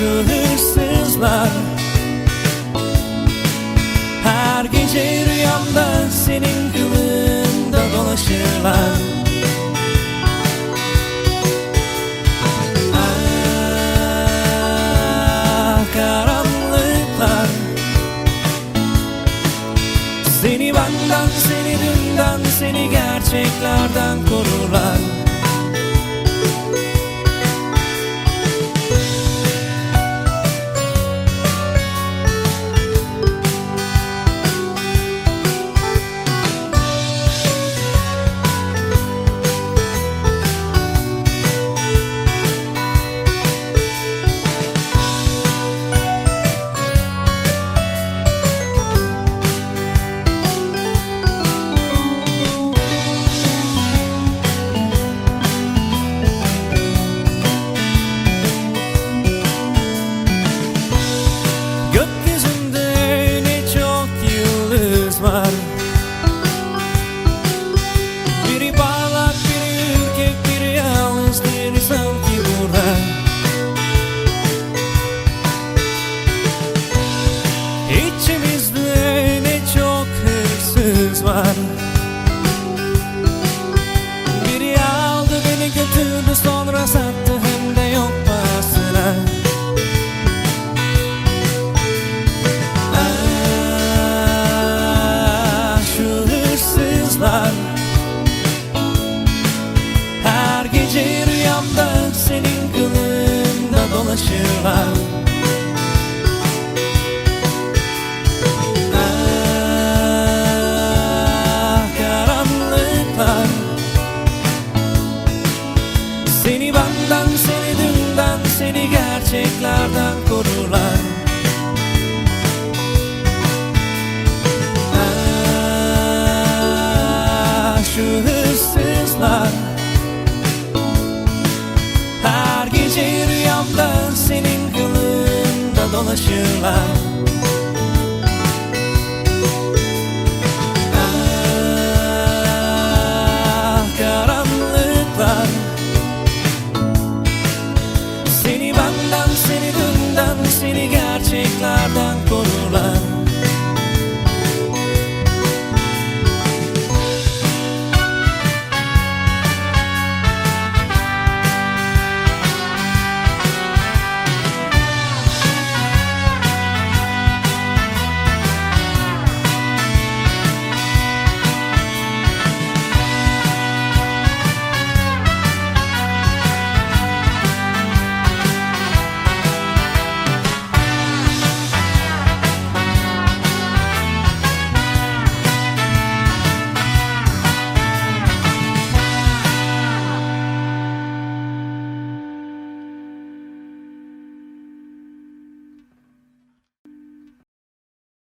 şu hırsızlar Her gece rüyamda senin kılığında dolaşırlar. Ah karanlıklar. Seni benden, seni dünden, seni gerçeklerden korurlar. الأسمر ulaşılan Ah karanlıklar Seni benden, seni dünden, seni gerçeklerden korurlar